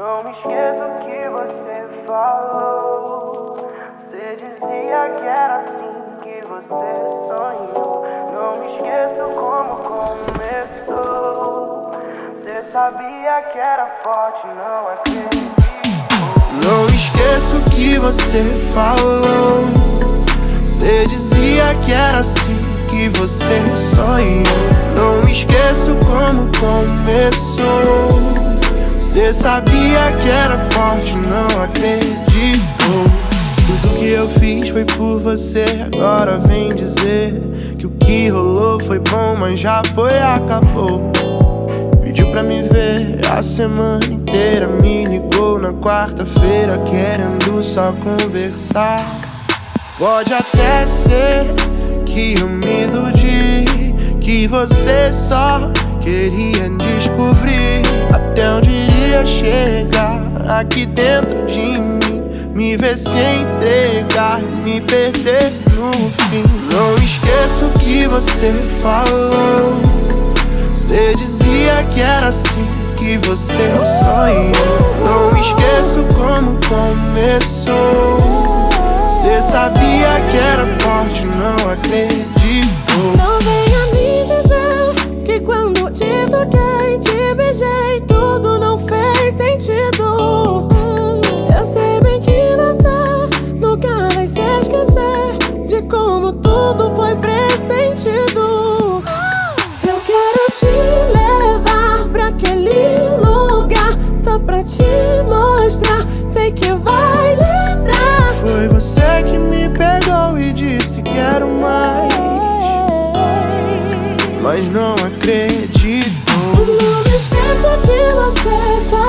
Não me esqueço o que você falou. Você dizia que era assim que você sonhou. Não me esqueço como começou. Você sabia que era forte, não acredito. Não esqueço o que você falou. Você dizia que era assim que você sonhou. Não me esqueço como começou. Sabia que era forte, não acreditou. Tudo que eu fiz foi por você. Agora vem dizer que o que rolou foi bom, mas já foi, acabou. Pediu pra me ver a semana inteira. Me ligou na quarta-feira, querendo só conversar. Pode até ser que eu me iludi, que você só queria descobrir até onde iria chegar aqui dentro de mim. Me ver se entregar, me perder no fim. Não esqueço o que você falou. Você dizia que era assim que você sonhou. Não esqueço como começou. Você sabia que era forte, não acreditou. Não venha me dizer que quando te toquei, te beijei, sentido. Eu sei bem que você nunca vai se esquecer de como tudo foi pressentido. Eu quero te levar pra aquele lugar só pra te mostrar. Sei que vai lembrar. Foi você que me pegou e disse quero mais, mas não acreditou. Não me esqueça falou. Você